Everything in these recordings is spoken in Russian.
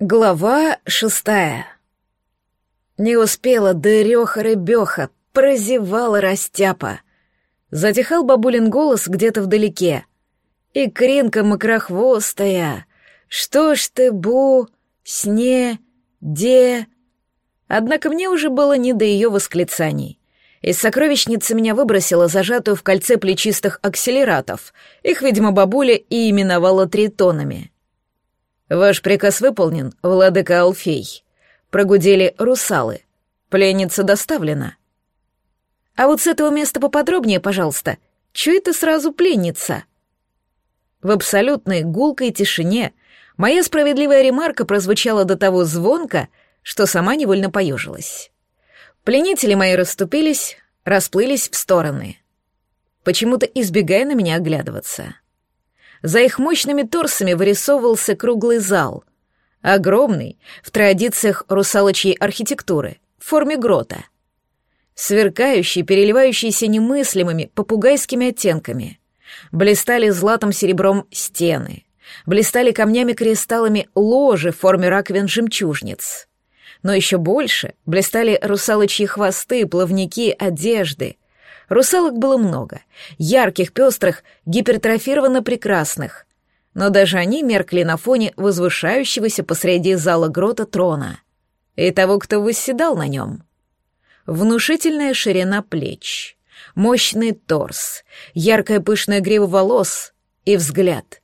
Глава шестая. Не успела дыреха-рыбеха, прозевала растяпа. Затихал бабулин голос где-то вдалеке. И кринка макрохвостая, что ж ты, бу, сне, де... Однако мне уже было не до ее восклицаний. Из сокровищницы меня выбросила зажатую в кольце плечистых акселератов. Их, видимо, бабуля и именовала тритонами. «Ваш приказ выполнен, владыка Алфей», — прогудели русалы. «Пленница доставлена». «А вот с этого места поподробнее, пожалуйста. Чё это сразу пленница?» В абсолютной гулкой тишине моя справедливая ремарка прозвучала до того звонко, что сама невольно поежилась. Пленители мои расступились, расплылись в стороны, почему-то избегая на меня оглядываться. За их мощными торсами вырисовывался круглый зал. Огромный, в традициях русалочьей архитектуры, в форме грота. Сверкающий, переливающийся немыслимыми попугайскими оттенками. Блистали златом серебром стены. Блистали камнями-кристаллами ложи в форме раковин-жемчужниц. Но еще больше блистали русалочьи хвосты, плавники, одежды, Русалок было много, ярких, пестрых, гипертрофированно прекрасных. Но даже они меркли на фоне возвышающегося посреди зала грота трона. И того, кто восседал на нем. Внушительная ширина плеч, мощный торс, яркая пышная грива волос и взгляд.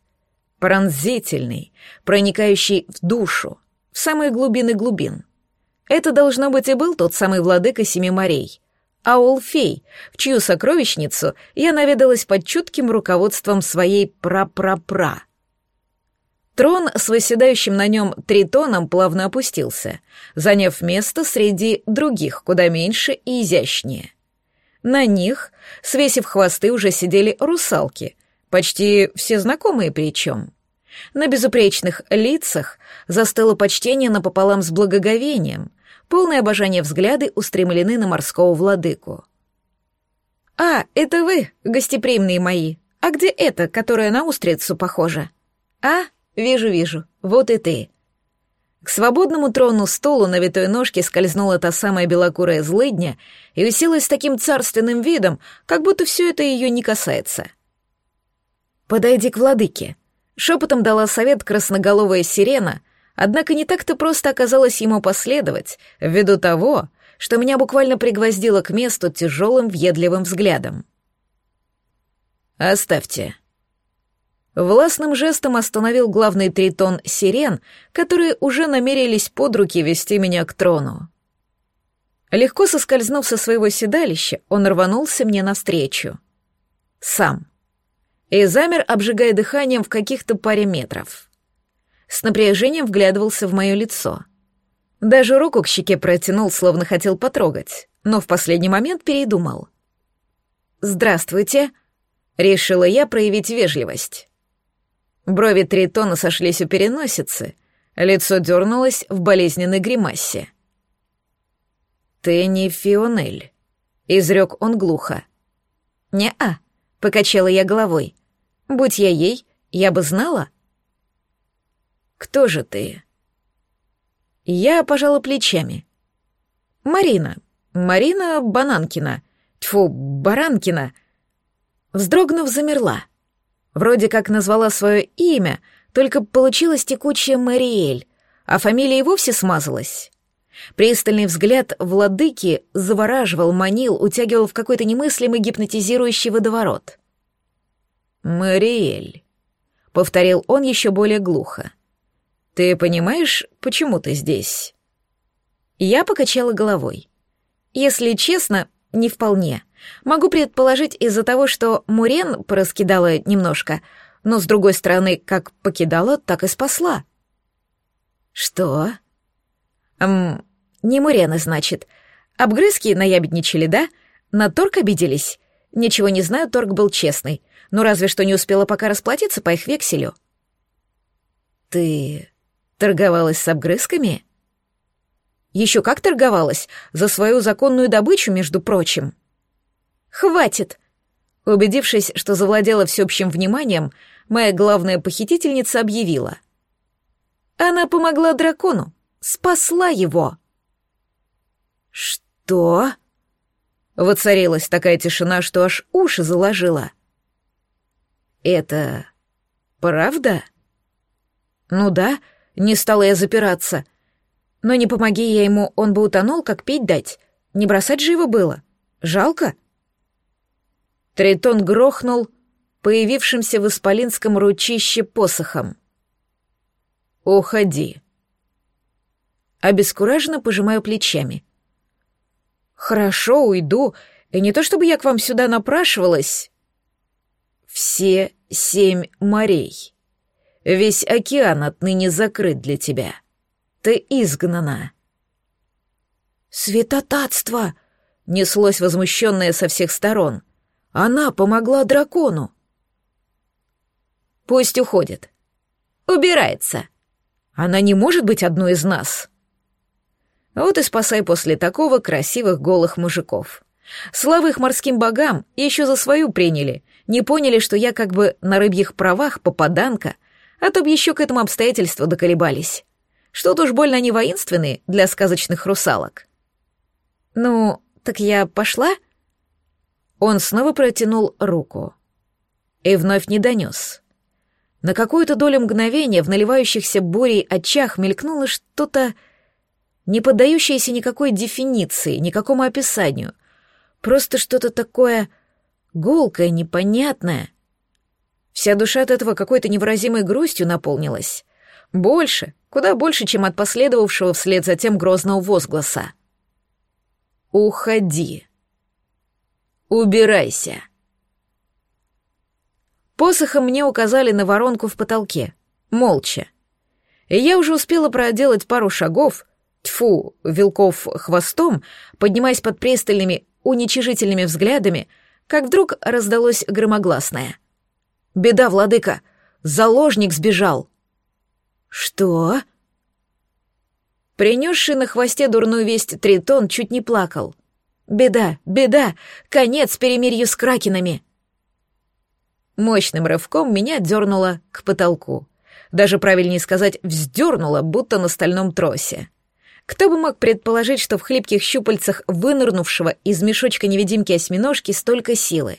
Пронзительный, проникающий в душу, в самые глубины глубин. Это, должно быть, и был тот самый владыка Семи морей — Аулфей, в чью сокровищницу я наведалась под чутким руководством своей пра-пра-пра. Трон с выседающим на нем тритоном плавно опустился, заняв место среди других, куда меньше и изящнее. На них, свесив хвосты, уже сидели русалки, почти все знакомые причем. На безупречных лицах застыло почтение напополам с благоговением, полное обожание взгляды устремлены на морского владыку. «А, это вы, гостеприимные мои. А где это, которая на устрицу похожа?» «А, вижу-вижу, вот и ты». К свободному трону столу на витой ножке скользнула та самая белокурая злыдня и уселась с таким царственным видом, как будто все это ее не касается. «Подойди к владыке», — шепотом дала совет красноголовая сирена — Однако не так-то просто оказалось ему последовать, ввиду того, что меня буквально пригвоздило к месту тяжелым въедливым взглядом. «Оставьте». Властным жестом остановил главный тритон сирен, которые уже намерились под руки вести меня к трону. Легко соскользнув со своего седалища, он рванулся мне навстречу. Сам. И замер, обжигая дыханием в каких-то паре метров с напряжением вглядывался в мое лицо. Даже руку к щеке протянул, словно хотел потрогать, но в последний момент передумал. «Здравствуйте», — решила я проявить вежливость. Брови Тритона сошлись у переносицы, лицо дернулось в болезненной гримасе. «Ты не Фионель», — изрек он глухо. «Не-а», — покачала я головой. «Будь я ей, я бы знала». «Кто же ты?» Я пожала плечами. «Марина. Марина Бананкина. Тьфу, Баранкина». Вздрогнув, замерла. Вроде как назвала свое имя, только получилась текучая Мариэль, а фамилия и вовсе смазалась. Пристальный взгляд владыки завораживал, манил, утягивал в какой-то немыслимый гипнотизирующий водоворот. «Мариэль», — повторил он еще более глухо. «Ты понимаешь, почему ты здесь?» Я покачала головой. Если честно, не вполне. Могу предположить из-за того, что Мурен пораскидала немножко, но, с другой стороны, как покидала, так и спасла. «Что?» «Эм, не Мурены, значит. Обгрызки наябедничали, да? На торг обиделись? Ничего не знаю, торг был честный. Ну, разве что не успела пока расплатиться по их векселю». «Ты Торговалась с обгрызками? Еще как торговалась, за свою законную добычу, между прочим. Хватит! Убедившись, что завладела всеобщим вниманием, моя главная похитительница объявила. Она помогла дракону, спасла его. Что? Воцарилась такая тишина, что аж уши заложила. Это правда? Ну да, не стала я запираться. Но не помоги я ему, он бы утонул, как пить дать. Не бросать же его было. Жалко. Тритон грохнул появившимся в исполинском ручище посохом. «Уходи». Обескураженно пожимаю плечами. «Хорошо, уйду, и не то чтобы я к вам сюда напрашивалась». «Все семь морей. Весь океан отныне закрыт для тебя. Ты изгнана». «Святотатство!» — неслось возмущенное со всех сторон. «Она помогла дракону!» «Пусть уходит. Убирается. Она не может быть одной из нас». Вот и спасай после такого красивых голых мужиков. Славы их морским богам еще за свою приняли, не поняли, что я как бы на рыбьих правах попаданка, а то б еще к этому обстоятельству доколебались. Что-то уж больно они воинственные для сказочных русалок. «Ну, так я пошла?» Он снова протянул руку. И вновь не донес. На какую-то долю мгновения в наливающихся бурей очах мелькнуло что-то не поддающееся никакой дефиниции, никакому описанию. Просто что-то такое гулкое, непонятное. Вся душа от этого какой-то невыразимой грустью наполнилась. Больше, куда больше, чем от последовавшего вслед за тем грозного возгласа. «Уходи. Убирайся». Посохом мне указали на воронку в потолке, молча. И я уже успела проделать пару шагов, тьфу, вилков хвостом, поднимаясь под пристальными, уничижительными взглядами, как вдруг раздалось громогласное. «Беда, владыка! Заложник сбежал!» «Что?» Принесший на хвосте дурную весть Тритон чуть не плакал. «Беда, беда! Конец перемирью с кракенами!» Мощным рывком меня дернуло к потолку. Даже правильнее сказать, вздернуло, будто на стальном тросе. Кто бы мог предположить, что в хлипких щупальцах вынырнувшего из мешочка невидимки осьминожки столько силы?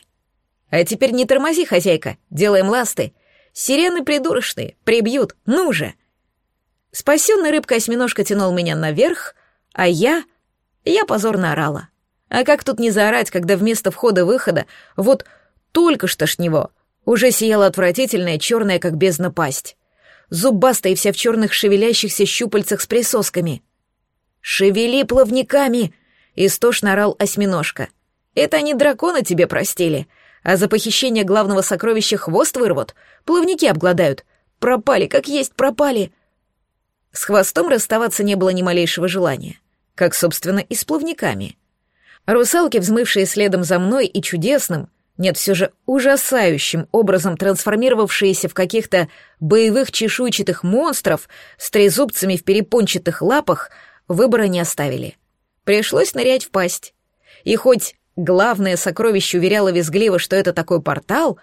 А теперь не тормози, хозяйка, делаем ласты. Сирены придурочные, прибьют, ну же! Спасенная рыбка-осьминожка тянул меня наверх, а я... Я позорно орала. А как тут не заорать, когда вместо входа-выхода вот только что ж него уже сияла отвратительная черная, как бездна, пасть. Зубастая вся в черных шевелящихся щупальцах с присосками. «Шевели плавниками!» — истошно орал осьминожка. «Это они дракона тебе простили, а за похищение главного сокровища хвост вырвут, плавники обгладают. Пропали, как есть пропали!» С хвостом расставаться не было ни малейшего желания, как, собственно, и с плавниками. Русалки, взмывшие следом за мной и чудесным, нет, все же ужасающим образом трансформировавшиеся в каких-то боевых чешуйчатых монстров с трезубцами в перепончатых лапах, выбора не оставили. Пришлось нырять в пасть. И хоть главное сокровище уверяло визгливо, что это такой портал,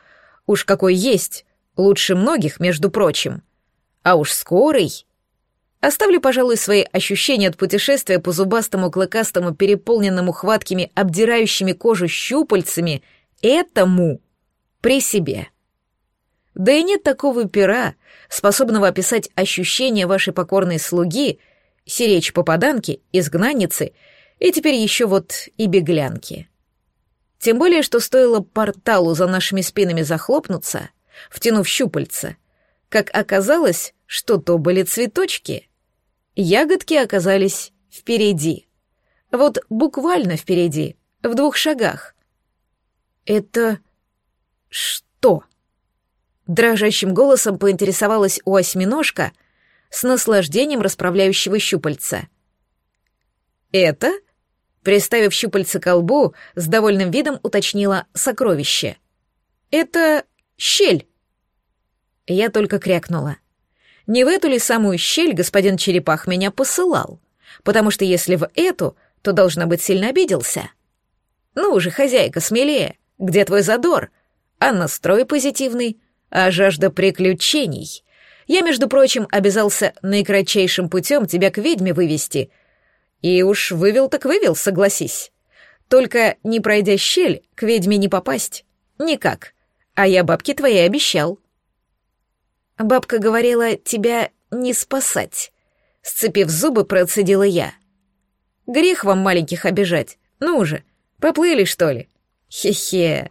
уж какой есть, лучше многих, между прочим, а уж скорый... Оставлю, пожалуй, свои ощущения от путешествия по зубастому, клыкастому, переполненному хваткими, обдирающими кожу щупальцами — этому при себе. Да и нет такого пера, способного описать ощущения вашей покорной слуги, сиречь попаданки, изгнанницы и теперь еще вот и беглянки. Тем более, что стоило порталу за нашими спинами захлопнуться, втянув щупальца, как оказалось, что то были цветочки. Ягодки оказались впереди. Вот буквально впереди, в двух шагах. «Это... что?» Дрожащим голосом поинтересовалась у осьминожка с наслаждением расправляющего щупальца. «Это?» Приставив щупальце к лбу, с довольным видом уточнила сокровище. «Это щель!» Я только крякнула. Не в эту ли самую щель господин Черепах меня посылал? Потому что если в эту, то, должно быть, сильно обиделся. Ну уже, хозяйка, смелее. Где твой задор? А настрой позитивный? А жажда приключений? Я, между прочим, обязался наикратчайшим путем тебя к ведьме вывести. И уж вывел так вывел, согласись. Только, не пройдя щель, к ведьме не попасть. Никак. А я бабке твоей обещал. Бабка говорила, тебя не спасать. Сцепив зубы, процедила я. Грех вам маленьких обижать. Ну уже, поплыли, что ли? Хе-хе.